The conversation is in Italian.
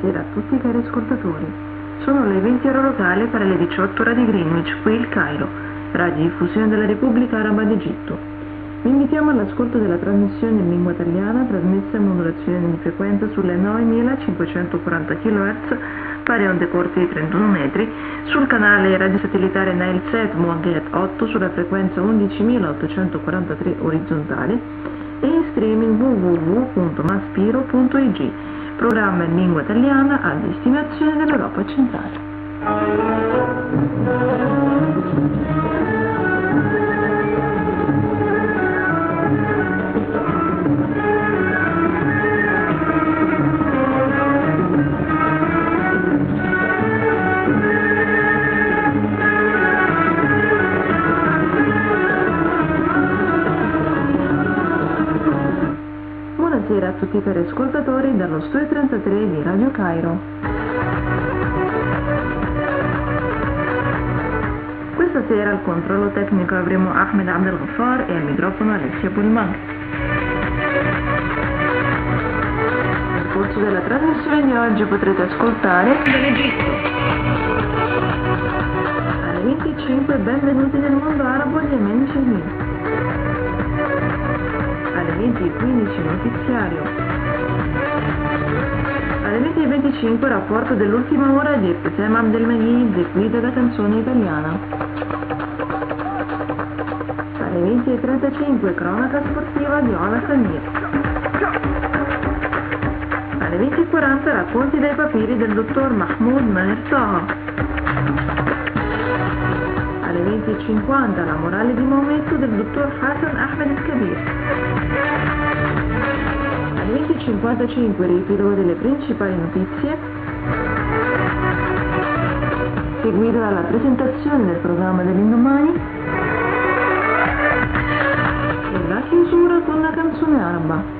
Buonasera a tutti cari ascoltatori. Sono le 20 ore locali per le 18 ore di Greenwich, qui il Cairo, radiodiffusione della Repubblica Araba d'Egitto. Vi invitiamo all'ascolto della trasmissione in lingua italiana trasmessa in modulazione di frequenza sulle 9540 kHz, pari a onde corte di 31 metri, sul canale radiosatellitare Nilesat Moaghet 8 sulla frequenza 11843 orizzontale e in streaming www.maspiro.ig programma in lingua italiana a destinazione dell'Europa centrale. A tutti i cari ascoltatori dallo Studio 33 di Radio Cairo. Questa sera al controllo tecnico avremo Ahmed Abdel Ghaffar e al microfono Alessia Pullman. Nel corso della trasmissione di oggi potrete ascoltare dall'Egitto. Alle 25 benvenuti nel notiziario. Alle 20.25 rapporto dell'ultima ora di Epitem Abdelmajid qui della canzone italiana. Alle 20.35 cronaca sportiva di Ola Samir. Alle 20.40 racconti dai papiri del dottor Mahmoud Maher. Alle 20.50 la morale di Maometto del dottor Hassan Ahmed El-Kabir. Alle 20.55 riepilogo delle principali notizie, seguito dalla presentazione del programma dell'indomani e la chiusura con la canzone araba.